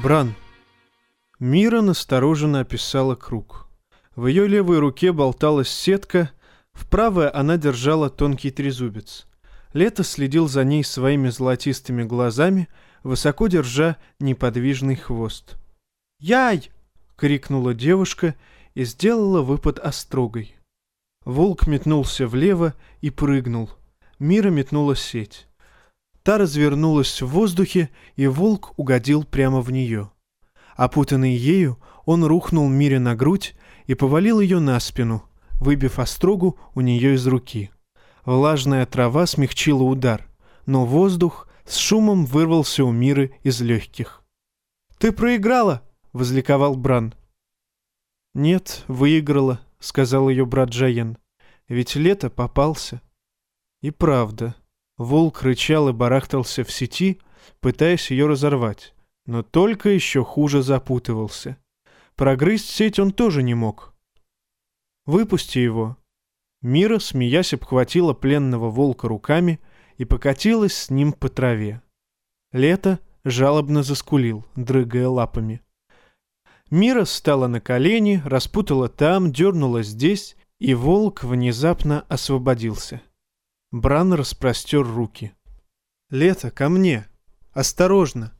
Бран. Мира настороженно описала круг. В ее левой руке болталась сетка, в правой она держала тонкий трезубец. Лето следил за ней своими золотистыми глазами, высоко держа неподвижный хвост. «Яй!» — крикнула девушка и сделала выпад острогой. Волк метнулся влево и прыгнул. Мира метнула сеть. Та развернулась в воздухе, и волк угодил прямо в нее. Опутанный ею, он рухнул Мире на грудь и повалил ее на спину, выбив острогу у нее из руки. Влажная трава смягчила удар, но воздух с шумом вырвался у Миры из легких. «Ты проиграла!» — возликовал Бран. «Нет, выиграла», — сказал ее брат Джаен. «Ведь лето попался». И правда, Волк рычал и барахтался в сети, пытаясь ее разорвать, но только еще хуже запутывался. Прогрызть сеть он тоже не мог. «Выпусти его». Мира, смеясь, обхватила пленного волка руками и покатилась с ним по траве. Лето жалобно заскулил, дрыгая лапами. Мира встала на колени, распутала там, дернула здесь, и волк внезапно освободился. Бран распростер руки. «Лето, ко мне! Осторожно!»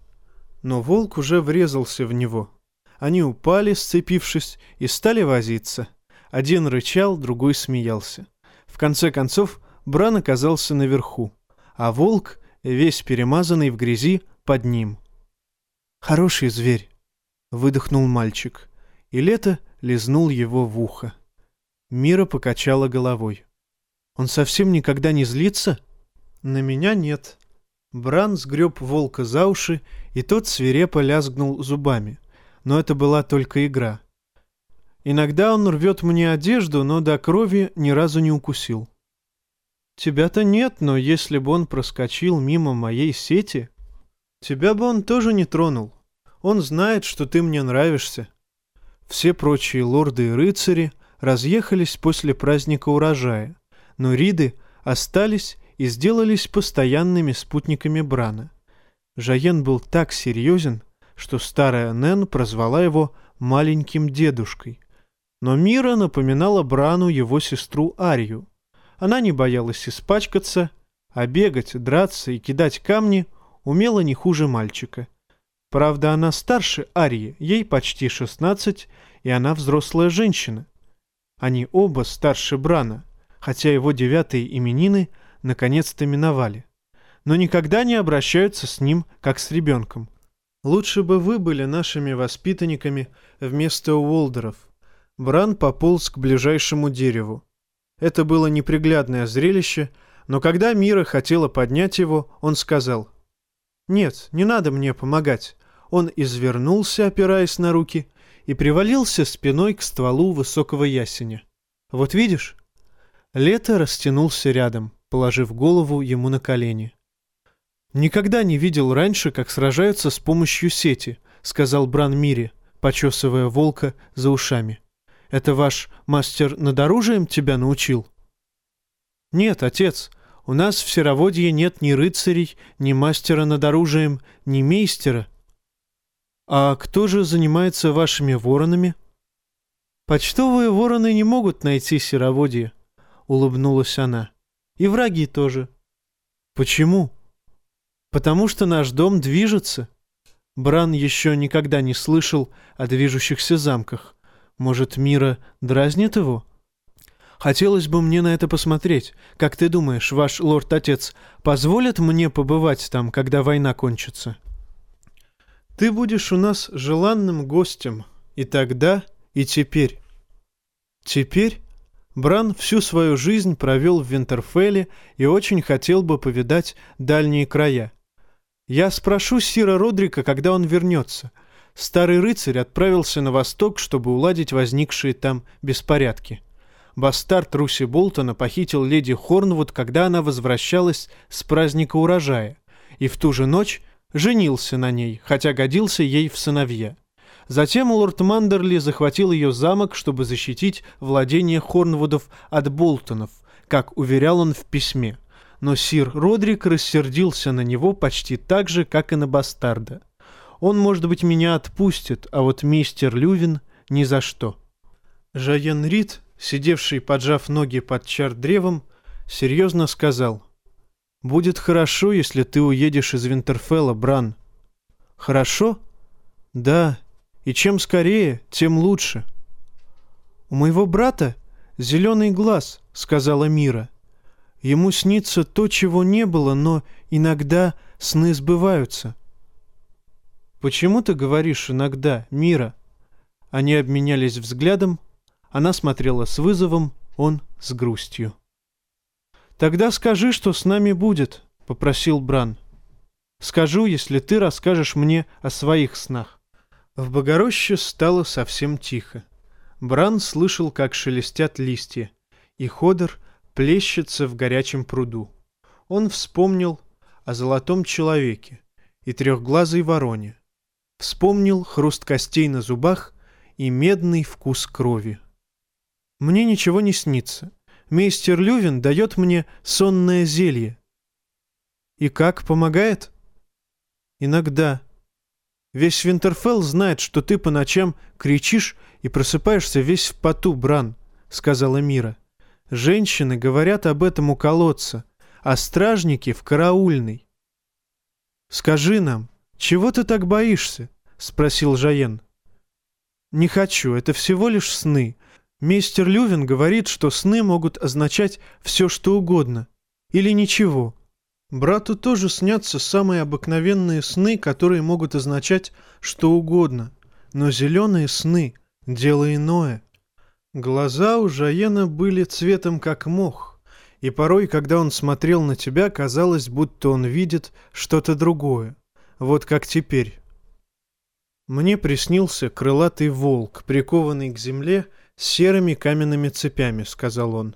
Но волк уже врезался в него. Они упали, сцепившись, и стали возиться. Один рычал, другой смеялся. В конце концов, Бран оказался наверху, а волк, весь перемазанный в грязи, под ним. «Хороший зверь!» — выдохнул мальчик, и лето лизнул его в ухо. Мира покачала головой. Он совсем никогда не злится? На меня нет. Бран сгреб волка за уши, и тот свирепо лязгнул зубами. Но это была только игра. Иногда он рвет мне одежду, но до крови ни разу не укусил. Тебя-то нет, но если бы он проскочил мимо моей сети, тебя бы он тоже не тронул. Он знает, что ты мне нравишься. Все прочие лорды и рыцари разъехались после праздника урожая но Риды остались и сделались постоянными спутниками Брана. Жаен был так серьезен, что старая Нэн прозвала его «маленьким дедушкой». Но Мира напоминала Брану его сестру Арию. Она не боялась испачкаться, а бегать, драться и кидать камни умела не хуже мальчика. Правда, она старше Арии, ей почти шестнадцать, и она взрослая женщина. Они оба старше Брана — хотя его девятые именины наконец-то миновали. Но никогда не обращаются с ним, как с ребенком. Лучше бы вы были нашими воспитанниками вместо Уолдеров. Бран пополз к ближайшему дереву. Это было неприглядное зрелище, но когда Мира хотела поднять его, он сказал, «Нет, не надо мне помогать». Он извернулся, опираясь на руки, и привалился спиной к стволу высокого ясеня. «Вот видишь, Лето растянулся рядом, положив голову ему на колени. «Никогда не видел раньше, как сражаются с помощью сети», — сказал Бран Мири, почесывая волка за ушами. «Это ваш мастер над оружием тебя научил?» «Нет, отец, у нас в Сероводье нет ни рыцарей, ни мастера над оружием, ни мейстера». «А кто же занимается вашими воронами?» «Почтовые вороны не могут найти Сероводье», — улыбнулась она. «И враги тоже». «Почему?» «Потому что наш дом движется». Бран еще никогда не слышал о движущихся замках. Может, Мира дразнит его? Хотелось бы мне на это посмотреть. Как ты думаешь, ваш лорд-отец позволит мне побывать там, когда война кончится? Ты будешь у нас желанным гостем. И тогда, и теперь. Теперь? Бран всю свою жизнь провел в Винтерфелле и очень хотел бы повидать дальние края. Я спрошу Сира Родрика, когда он вернется. Старый рыцарь отправился на восток, чтобы уладить возникшие там беспорядки. Бастард Руси Болтона похитил леди Хорнвуд, когда она возвращалась с праздника урожая, и в ту же ночь женился на ней, хотя годился ей в сыновья. Затем лорд Мандерли захватил ее замок, чтобы защитить владение Хорнвудов от Болтонов, как уверял он в письме. Но сир Родрик рассердился на него почти так же, как и на бастарда. Он, может быть, меня отпустит, а вот мистер Лювин ни за что. Жаен Рид, сидевший, поджав ноги под чар-древом, серьезно сказал. «Будет хорошо, если ты уедешь из Винтерфелла, Бран». «Хорошо?» «Да, и чем скорее, тем лучше». «У моего брата зеленый глаз», — сказала Мира. «Ему снится то, чего не было, но иногда сны сбываются». «Почему ты говоришь иногда, Мира?» Они обменялись взглядом, она смотрела с вызовом, он с грустью. «Тогда скажи, что с нами будет», — попросил Бран. «Скажу, если ты расскажешь мне о своих снах». В Богороще стало совсем тихо. Бран слышал, как шелестят листья, и Ходор плещется в горячем пруду. Он вспомнил о золотом человеке и трехглазой вороне. Вспомнил хруст костей на зубах и медный вкус крови. Мне ничего не снится. Мейстер Лювин дает мне сонное зелье. И как, помогает? Иногда. Весь Винтерфелл знает, что ты по ночам кричишь и просыпаешься весь в поту, Бран, сказала Мира. Женщины говорят об этом у колодца, а стражники в караульной. Скажи нам, чего ты так боишься? спросил Жаен. Не хочу, это всего лишь сны, Мистер Лювин говорит, что сны могут означать все, что угодно. Или ничего. Брату тоже снятся самые обыкновенные сны, которые могут означать что угодно. Но зеленые сны — дело иное. Глаза у Жаена были цветом как мох, и порой, когда он смотрел на тебя, казалось, будто он видит что-то другое. Вот как теперь. Мне приснился крылатый волк, прикованный к земле, — серыми каменными цепями», — сказал он.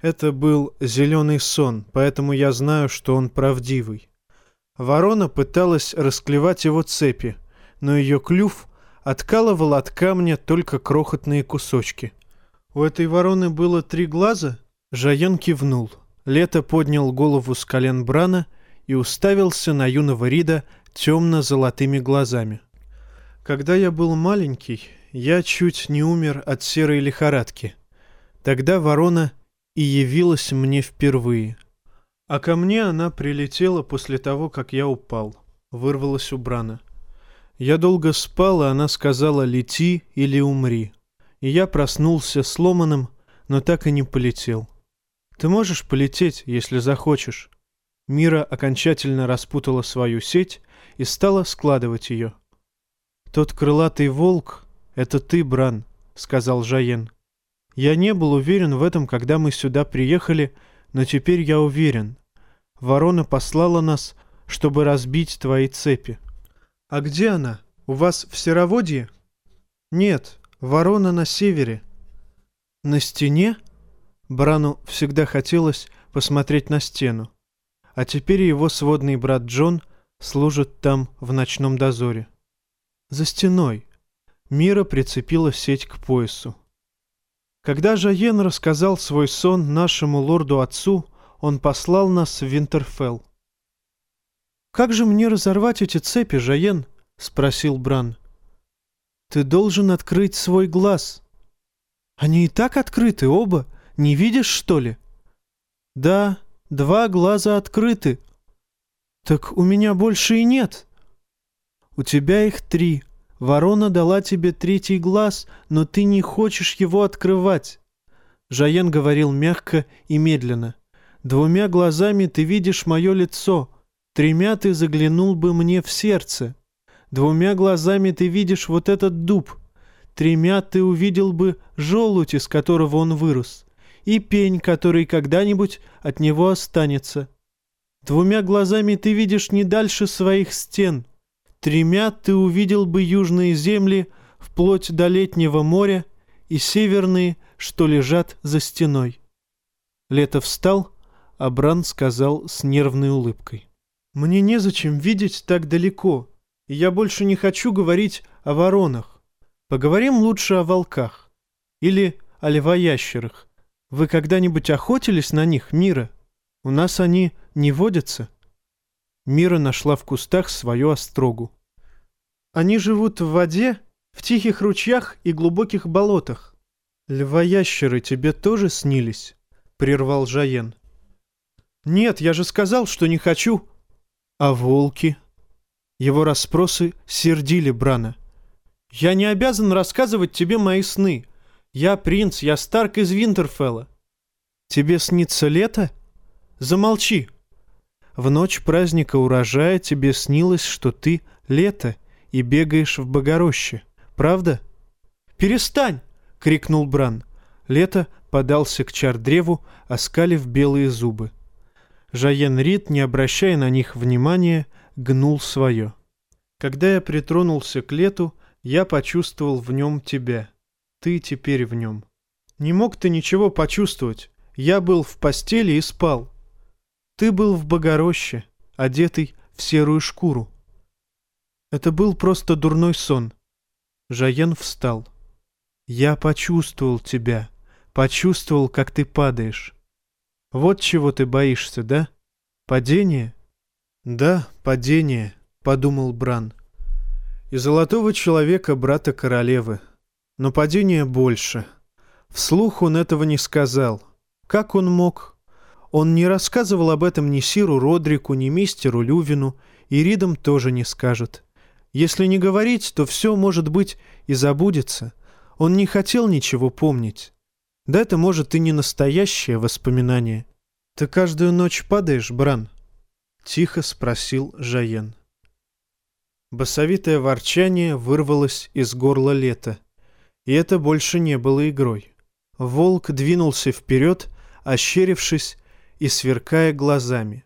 «Это был зеленый сон, поэтому я знаю, что он правдивый». Ворона пыталась расклевать его цепи, но ее клюв откалывал от камня только крохотные кусочки. «У этой вороны было три глаза?» Жаен кивнул. Лето поднял голову с колен Брана и уставился на юного Рида темно-золотыми глазами. «Когда я был маленький, я чуть не умер от серой лихорадки. Тогда ворона и явилась мне впервые. А ко мне она прилетела после того, как я упал. Вырвалась у Брана. Я долго спал, и она сказала «лети или умри». И я проснулся сломанным, но так и не полетел. Ты можешь полететь, если захочешь. Мира окончательно распутала свою сеть и стала складывать ее. Тот крылатый волк «Это ты, Бран», — сказал Жаен. «Я не был уверен в этом, когда мы сюда приехали, но теперь я уверен. Ворона послала нас, чтобы разбить твои цепи». «А где она? У вас в Сероводье?» «Нет, ворона на севере». «На стене?» Брану всегда хотелось посмотреть на стену. А теперь его сводный брат Джон служит там в ночном дозоре. «За стеной», Мира прицепила сеть к поясу. Когда Жаен рассказал свой сон нашему лорду-отцу, он послал нас в Винтерфелл. «Как же мне разорвать эти цепи, Жаен?» — спросил Бран. «Ты должен открыть свой глаз». «Они и так открыты оба. Не видишь, что ли?» «Да, два глаза открыты». «Так у меня больше и нет». «У тебя их три. Ворона дала тебе третий глаз, но ты не хочешь его открывать. Жаен говорил мягко и медленно. Двумя глазами ты видишь мое лицо, тремя ты заглянул бы мне в сердце. Двумя глазами ты видишь вот этот дуб, тремя ты увидел бы желудь, из которого он вырос, и пень, который когда-нибудь от него останется. Двумя глазами ты видишь не дальше своих стен — Тремя ты увидел бы южные земли вплоть до летнего моря и северные, что лежат за стеной. Лето встал, а Бран сказал с нервной улыбкой. «Мне незачем видеть так далеко, и я больше не хочу говорить о воронах. Поговорим лучше о волках. Или о львоящерах. Вы когда-нибудь охотились на них, Мира? У нас они не водятся». Мира нашла в кустах свою острогу. Они живут в воде, в тихих ручьях и глубоких болотах. Львоящеры тебе тоже снились? Прервал Жаен. Нет, я же сказал, что не хочу. А волки? Его расспросы сердили Брана. Я не обязан рассказывать тебе мои сны. Я принц, я Старк из Винтерфелла. Тебе снится лето? Замолчи. В ночь праздника урожая тебе снилось, что ты лето и бегаешь в Богороще. Правда? Перестань! — крикнул Бран. Лето подался к чар-древу, оскалив белые зубы. Жаен Рид, не обращая на них внимания, гнул свое. Когда я притронулся к лету, я почувствовал в нем тебя. Ты теперь в нем. Не мог ты ничего почувствовать. Я был в постели и спал. Ты был в Богороще, одетый в серую шкуру. Это был просто дурной сон. Жаен встал. Я почувствовал тебя, почувствовал, как ты падаешь. Вот чего ты боишься, да? Падение? Да, падение, подумал Бран. И золотого человека брата королевы. Но падение больше. Вслух он этого не сказал. Как он мог? Он не рассказывал об этом ни Сиру Родрику, ни мистеру Лювину, и Ридам тоже не скажет. Если не говорить, то все, может быть, и забудется. Он не хотел ничего помнить. Да это, может, и не настоящее воспоминание. «Ты каждую ночь падаешь, Бран?» — тихо спросил Жаен. Басовитое ворчание вырвалось из горла лета, и это больше не было игрой. Волк двинулся вперед, ощерившись и сверкая глазами.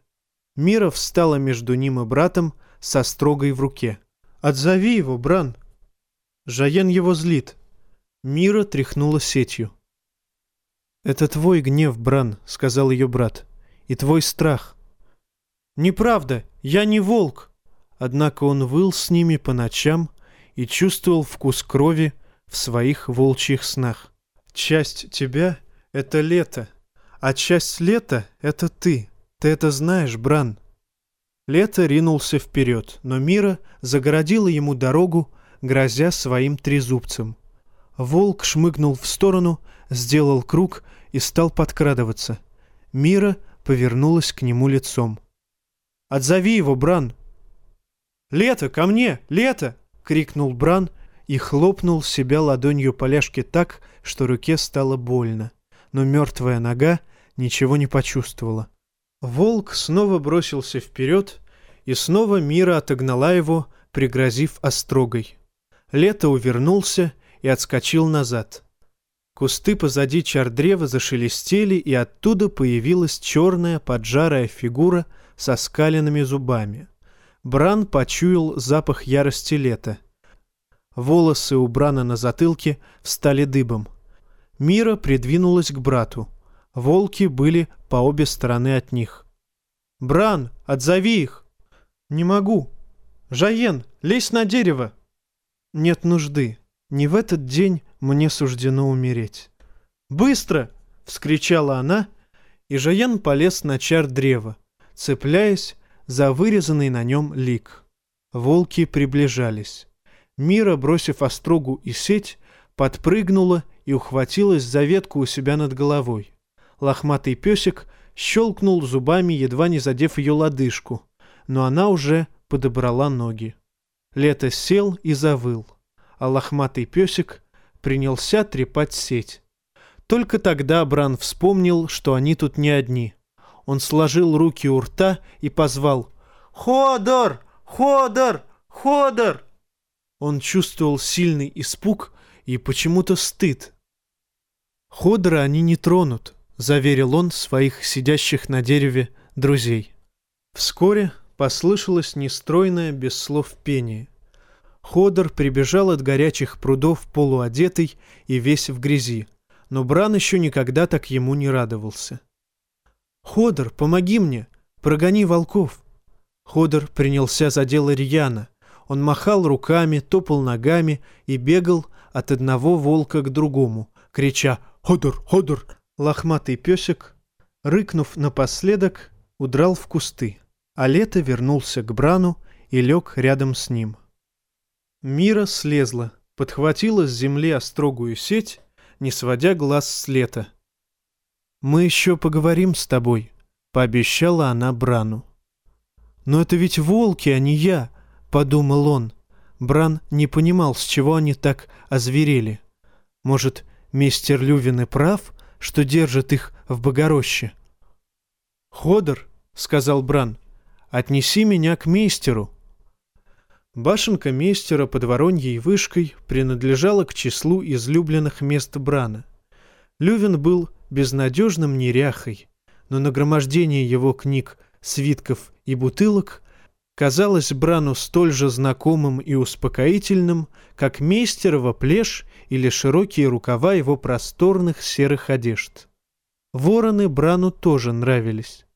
Мира встала между ним и братом со строгой в руке. «Отзови его, Бран!» Жаен его злит. Мира тряхнула сетью. «Это твой гнев, Бран», — сказал ее брат, — «и твой страх». «Неправда, я не волк!» Однако он выл с ними по ночам и чувствовал вкус крови в своих волчьих снах. «Часть тебя — это лето, а часть лета — это ты. Ты это знаешь, Бран». Лето ринулся вперед, но Мира загородила ему дорогу, грозя своим трезубцем. Волк шмыгнул в сторону, сделал круг и стал подкрадываться. Мира повернулась к нему лицом. «Отзови его, Бран!» «Лето, ко мне! Лето!» — крикнул Бран и хлопнул себя ладонью по ляжке так, что руке стало больно. Но мертвая нога ничего не почувствовала. Волк снова бросился вперед, и снова Мира отогнала его, пригрозив острогой. Лето увернулся и отскочил назад. Кусты позади чардрева зашелестели, и оттуда появилась черная поджарая фигура со скаленными зубами. Бран почуял запах ярости лета. Волосы у Брана на затылке встали дыбом. Мира придвинулась к брату. Волки были по обе стороны от них. «Бран, отзови их!» «Не могу!» «Жаен, лезь на дерево!» «Нет нужды. Не в этот день мне суждено умереть». «Быстро!» — вскричала она, и Жаен полез на чар древа, цепляясь за вырезанный на нем лик. Волки приближались. Мира, бросив острогу и сеть, подпрыгнула и ухватилась за ветку у себя над головой. Лохматый песик щелкнул зубами, едва не задев ее лодыжку, но она уже подобрала ноги. Лето сел и завыл, а лохматый песик принялся трепать сеть. Только тогда Бран вспомнил, что они тут не одни. Он сложил руки у рта и позвал «Ходор! Ходор! Ходор!» Он чувствовал сильный испуг и почему-то стыд. Ходора они не тронут, заверил он своих сидящих на дереве друзей. Вскоре послышалось нестройное без слов пение. Ходор прибежал от горячих прудов полуодетый и весь в грязи, но Бран еще никогда так ему не радовался. «Ходор, помоги мне! Прогони волков!» Ходор принялся за дело рьяно. Он махал руками, топал ногами и бегал от одного волка к другому, крича «Ходор! Ходор!» Лохматый песик, рыкнув напоследок, удрал в кусты, а лето вернулся к Брану и лег рядом с ним. Мира слезла, подхватила с земли острогую сеть, не сводя глаз с лета. «Мы еще поговорим с тобой», — пообещала она Брану. «Но это ведь волки, а не я», — подумал он. Бран не понимал, с чего они так озверели. Может, мистер Лювин и прав, что держит их в Богороще? «Ходор», — сказал Бран, — «отнеси меня к мистеру». Башенка мейстера под Вороньей вышкой принадлежала к числу излюбленных мест Брана. Лювин был безнадежным неряхой, но нагромождение его книг, свитков и бутылок казалось Брану столь же знакомым и успокоительным, как мейстерова плешь или широкие рукава его просторных серых одежд. Вороны Брану тоже нравились.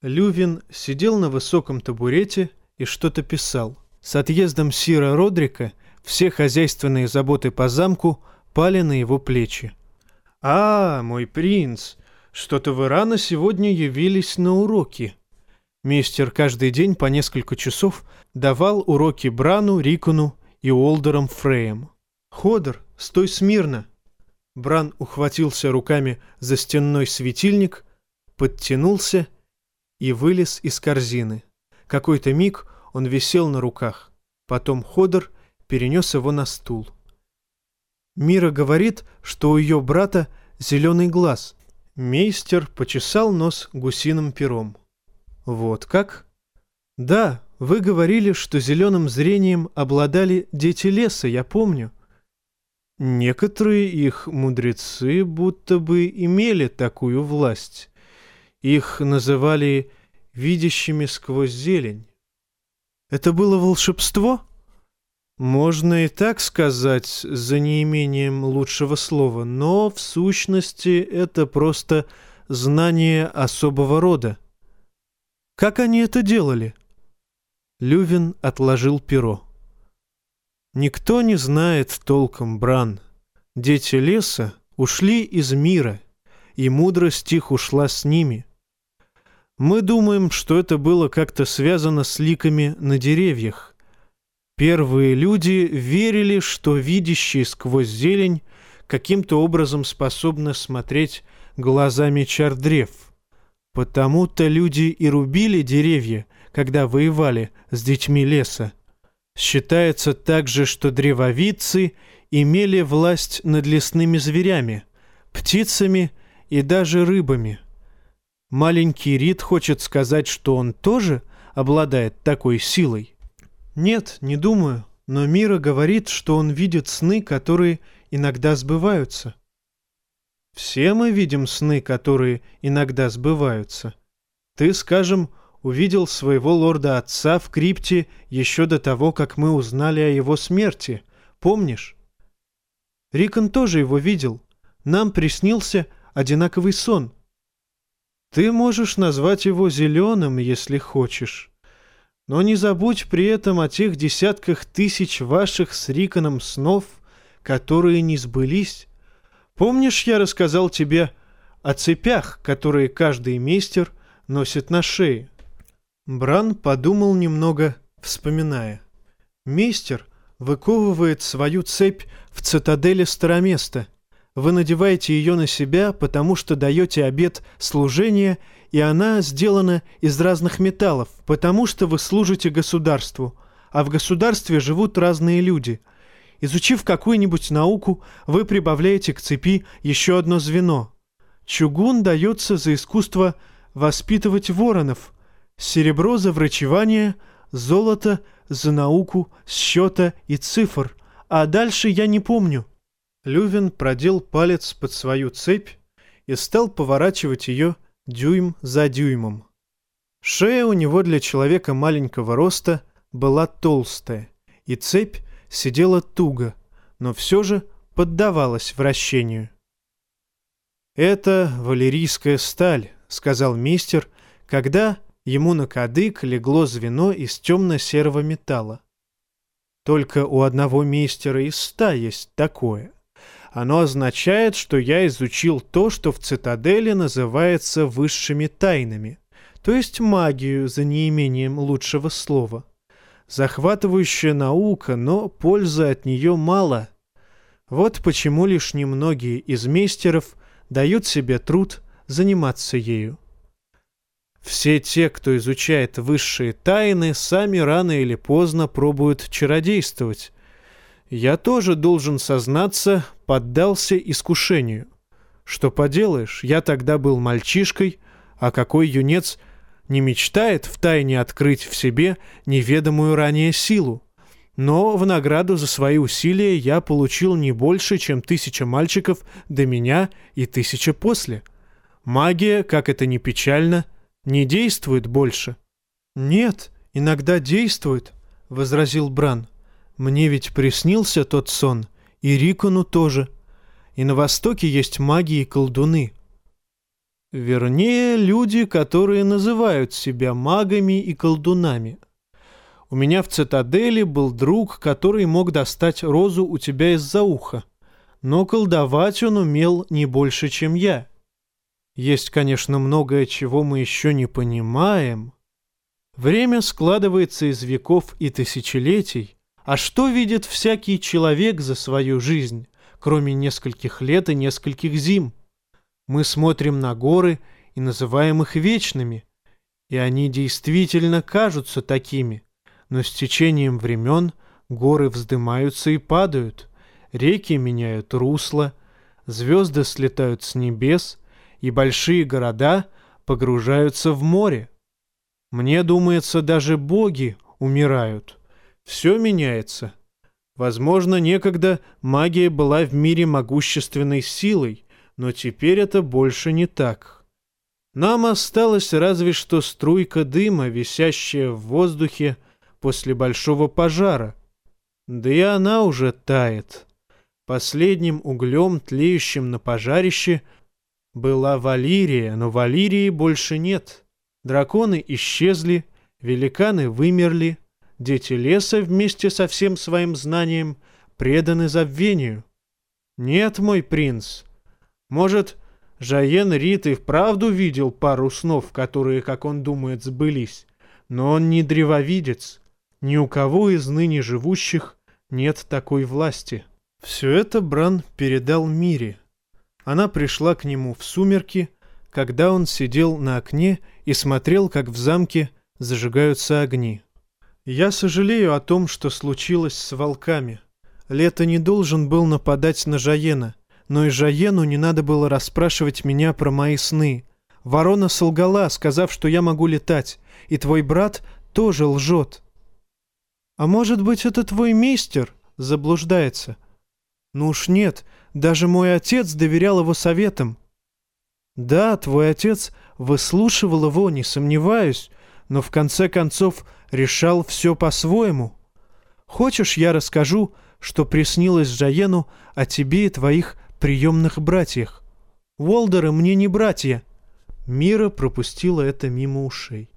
Лювин сидел на высоком табурете и что-то писал. С отъездом Сира Родрика все хозяйственные заботы по замку пали на его плечи. «А, мой принц, что-то вы рано сегодня явились на уроки», Мистер каждый день по несколько часов давал уроки Брану, Рикону и Олдерам Фреем. «Ходор, стой смирно!» Бран ухватился руками за стенной светильник, подтянулся и вылез из корзины. Какой-то миг он висел на руках. Потом Ходор перенес его на стул. Мира говорит, что у ее брата зеленый глаз. Мейстер почесал нос гусиным пером. Вот как? Да, вы говорили, что зеленым зрением обладали дети леса, я помню. Некоторые их мудрецы будто бы имели такую власть. Их называли видящими сквозь зелень. Это было волшебство? Можно и так сказать, за неимением лучшего слова, но в сущности это просто знание особого рода. Как они это делали? Лювин отложил перо. Никто не знает толком, Бран. Дети леса ушли из мира, и мудрость их ушла с ними. Мы думаем, что это было как-то связано с ликами на деревьях. Первые люди верили, что видящие сквозь зелень каким-то образом способны смотреть глазами чардрев — Потому-то люди и рубили деревья, когда воевали с детьми леса. Считается также, что древовидцы имели власть над лесными зверями, птицами и даже рыбами. Маленький Рид хочет сказать, что он тоже обладает такой силой. Нет, не думаю, но Мира говорит, что он видит сны, которые иногда сбываются. Все мы видим сны, которые иногда сбываются. Ты, скажем, увидел своего лорда-отца в крипте еще до того, как мы узнали о его смерти. Помнишь? Рикон тоже его видел. Нам приснился одинаковый сон. Ты можешь назвать его зеленым, если хочешь. Но не забудь при этом о тех десятках тысяч ваших с Риконом снов, которые не сбылись. Помнишь, я рассказал тебе о цепях, которые каждый мейстер носит на шее?» Бран подумал немного, вспоминая. «Мейстер выковывает свою цепь в цитадели Староместа. Вы надеваете ее на себя, потому что даете обет служения, и она сделана из разных металлов, потому что вы служите государству, а в государстве живут разные люди — Изучив какую-нибудь науку, вы прибавляете к цепи еще одно звено. Чугун дается за искусство воспитывать воронов, серебро за врачевание, золото за науку счета и цифр, а дальше я не помню. Лювин продел палец под свою цепь и стал поворачивать ее дюйм за дюймом. Шея у него для человека маленького роста была толстая, и цепь сидела туго, но все же поддавалась вращению. «Это валерийская сталь», — сказал мистер, когда ему на кадык легло звено из темно-серого металла. «Только у одного мистера из ста есть такое. Оно означает, что я изучил то, что в цитадели называется высшими тайнами, то есть магию за неимением лучшего слова. Захватывающая наука, но пользы от нее мало. Вот почему лишь немногие из мейстеров дают себе труд заниматься ею. Все те, кто изучает высшие тайны, сами рано или поздно пробуют чародействовать. Я тоже должен сознаться, поддался искушению. Что поделаешь, я тогда был мальчишкой, а какой юнец не мечтает втайне открыть в себе неведомую ранее силу. Но в награду за свои усилия я получил не больше, чем тысяча мальчиков до меня и тысяча после. Магия, как это ни печально, не действует больше. «Нет, иногда действует», — возразил Бран. «Мне ведь приснился тот сон, и Рикону тоже. И на Востоке есть маги и колдуны. Вернее, люди, которые называют себя магами и колдунами. У меня в цитадели был друг, который мог достать розу у тебя из-за уха. Но колдовать он умел не больше, чем я. Есть, конечно, многое, чего мы еще не понимаем. Время складывается из веков и тысячелетий. А что видит всякий человек за свою жизнь, кроме нескольких лет и нескольких зим? Мы смотрим на горы и называем их вечными, и они действительно кажутся такими, но с течением времен горы вздымаются и падают, реки меняют русло, звезды слетают с небес, и большие города погружаются в море. Мне думается, даже боги умирают. Все меняется. Возможно, некогда магия была в мире могущественной силой, но теперь это больше не так. Нам осталась разве что струйка дыма, висящая в воздухе после большого пожара. Да и она уже тает. Последним углем, тлеющим на пожарище, была Валирия, но Валирии больше нет. Драконы исчезли, великаны вымерли, дети леса вместе со всем своим знанием преданы забвению. Нет, мой принц, может, Жаен Рит и вправду видел пару снов, которые, как он думает, сбылись. Но он не древовидец. Ни у кого из ныне живущих нет такой власти. Все это Бран передал Мире. Она пришла к нему в сумерки, когда он сидел на окне и смотрел, как в замке зажигаются огни. «Я сожалею о том, что случилось с волками. Лето не должен был нападать на Жаена но и Жаену не надо было расспрашивать меня про мои сны. Ворона солгала, сказав, что я могу летать, и твой брат тоже лжет. А может быть, это твой мистер заблуждается? Ну уж нет, даже мой отец доверял его советам. Да, твой отец выслушивал его, не сомневаюсь, но в конце концов решал все по-своему. Хочешь, я расскажу, что приснилось Жаену о тебе и твоих приемных братьях. Уолдеры мне не братья». Мира пропустила это мимо ушей.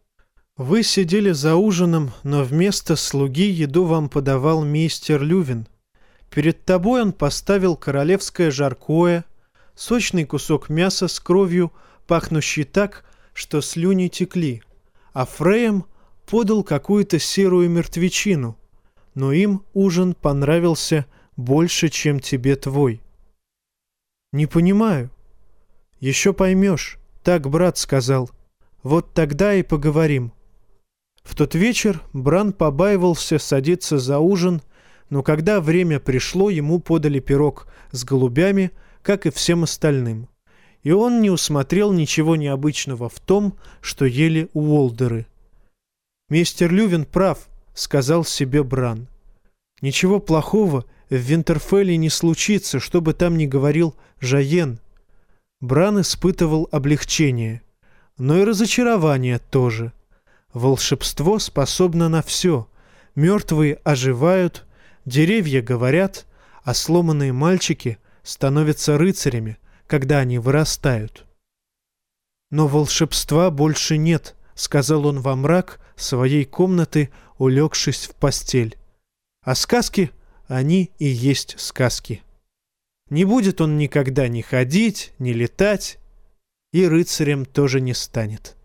«Вы сидели за ужином, но вместо слуги еду вам подавал мистер Лювин. Перед тобой он поставил королевское жаркое, сочный кусок мяса с кровью, пахнущий так, что слюни текли, а Фреем подал какую-то серую мертвечину, но им ужин понравился больше, чем тебе твой. «Не понимаю». «Еще поймешь. Так брат сказал. Вот тогда и поговорим». В тот вечер Бран побаивался садиться за ужин, но когда время пришло, ему подали пирог с голубями, как и всем остальным. И он не усмотрел ничего необычного в том, что ели уолдеры. «Мистер Лювин прав», — сказал себе Бран. «Ничего плохого в Винтерфелле не случится, что бы там ни говорил Жаен. Бран испытывал облегчение, но и разочарование тоже. Волшебство способно на все. Мертвые оживают, деревья говорят, а сломанные мальчики становятся рыцарями, когда они вырастают. «Но волшебства больше нет», — сказал он во мрак своей комнаты, улегшись в постель. «А сказки они и есть сказки. Не будет он никогда ни ходить, ни летать, и рыцарем тоже не станет.